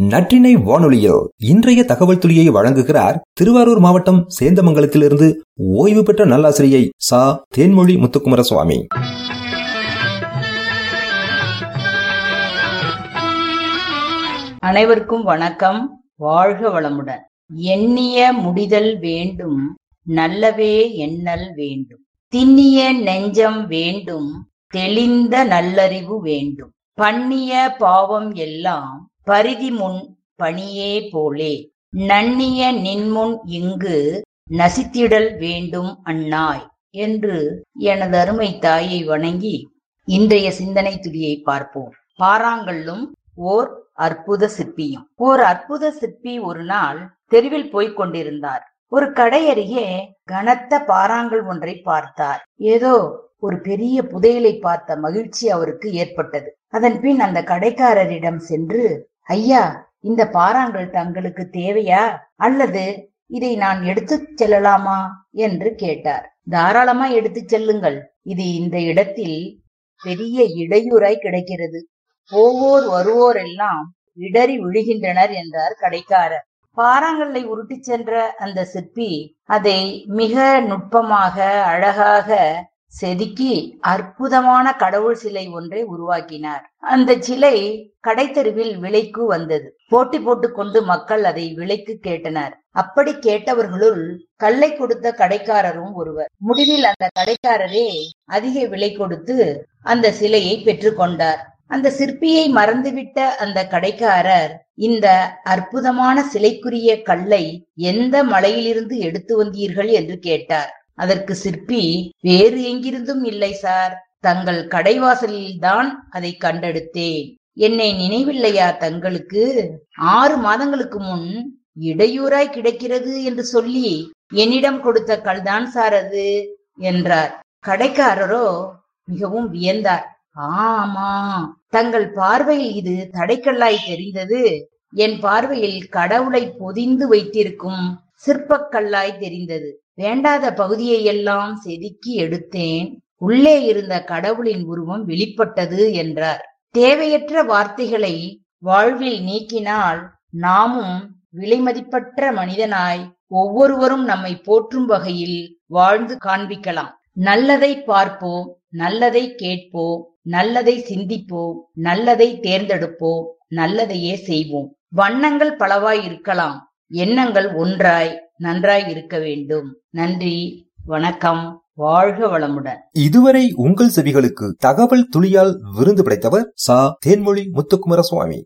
நற்றினை வானொலியில் இன்றைய தகவல் துளியை வழங்குகிறார் திருவாரூர் மாவட்டம் சேந்தமங்கலத்திலிருந்து ஓய்வு பெற்ற நல்லாசிரியை சா. தேன்மொழி முத்துக்குமர சுவாமி அனைவருக்கும் வணக்கம். வாழ்க வளமுடன். எண்ணிய முடிதல் வேண்டும் நல்லவே எண்ணல் வேண்டும். திண்ணிய நெஞ்சம் வேண்டும் தெளிந்த நல்லறிவு வேண்டும். பண்ணிய பாவம் எல்லாம் பரிதி முன் பணியே போலே. நன்னிய நின்முன் இங்கு நசித்திடல் வேண்டும் அண்ணாய் என்று எனது அருமை தாயை வணங்கி இன்றைய சிந்தனை துளியை பார்ப்போம். பாறாங்கல்லும் ஓர் அற்புத சிற்பியும். ஓர் அற்புத சிற்பி ஒரு நாள் தெருவில் போய்க் கொண்டிருந்தார். ஒரு கடை அருகே கனத்த பாறாங்கல் ஒன்றை பார்த்தார். ஏதோ ஒரு பெரிய புதையலை பார்த்த மகிழ்ச்சி அவருக்கு ஏற்பட்டது. அதன் பின் அந்த கடைக்காரரிடம் சென்று ஐயா இந்த பாறாங்கல் தங்களுக்கு தேவையா? அல்லது இதை நான் எடுத்துச் செல்லலாமா? என்று கேட்டார். தாராளமா எடுத்துச் செல்லுங்கள். இது இந்த இடத்தில் பெரிய இடையூறாய் கிடைக்கிறது. போவோர் வருவோர் எல்லாம் இடறி விழுகின்றனர் என்றார் கடைக்காரர். பாறாங்கல்லை உருட்டிச் சென்ற அந்த சிற்பி அதை மிக நுட்பமாக அழகாக செதுக்கி அற்புதமான கடவுள் சிலை ஒன்றை உருவாக்கினார். அந்த சிலை கடைத்தெருவில் விலைக்கு வந்தது. போட்டி போட்டுக் கொண்டு மக்கள் அதை விலைக்கு கேட்டனர். அப்படி கேட்டவர்களுள் கல்லை கொடுத்த கடைக்காரரும் ஒருவர். முடிவில் அந்த கடைக்காரரே அதிக விலை கொடுத்து அந்த சிலையை பெற்றுக்கொண்டார் அந்த சிற்பியை மறந்துவிட்ட அந்த கடைக்காரர் இந்த அற்புதமான சிலைக்குரிய கல்லை எந்த மலையிலிருந்து எடுத்து வந்தீர்கள் என்று கேட்டார். அதற்கு சிற்பி வேறு எங்கிருந்தும் இல்லை சார். தங்கள் கடைவாசலில் தான் அதை கண்டெடுத்தேன். என்னை நினைவில்லையா தங்களுக்கு? ஆறு மாதங்களுக்கு முன் இடையூறாய் கிடைக்கிறது என்று சொல்லி என்னிடம் கொடுத்த கல்தான் சார் அது என்றார். கடைக்காரரோ மிகவும் வியந்தார். ஆமா. தங்கள் பார்வையில் இது தடைக்கல்லாய் தெரிந்தது. என் பார்வையில் கடவுளை பொதிந்து வைத்திருக்கும் சிற்பக்கல்லாய் தெரிந்தது. வேண்டாத பகுதியை எல்லாம் செதுக்கி எடுத்தேன். உள்ளே இருந்த கடவுளின் உருவம் வெளிப்பட்டது என்றார். தேவையற்ற வார்த்தைகளை வாழ்வில் நீக்கினால் நாமும் விலைமதிப்பற்ற மனிதனாய் ஒவ்வொருவரும் நம்மை போற்றும் வகையில் வாழ்ந்து காண்பிக்கலாம். நல்லதை பார்ப்போம் நல்லதை கேட்போம் நல்லதை சிந்திப்போம் நல்லதை தேர்ந்தெடுப்போம் நல்லதையே செய்வோம். வண்ணங்கள் பலவாய் இருக்கலாம் எண்ணங்கள் ஒன்றாய் நன்றாய் இருக்க வேண்டும். நன்றி வணக்கம் வாழ்க வளமுடன். இதுவரை உங்கள் செவிகளுக்கு தகவல் துளியால் விருந்து படைத்தவர் சா. தேன்மொழி முத்துக்குமார சுவாமி